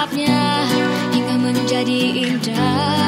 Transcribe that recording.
sebabnya hingga menjadi indah.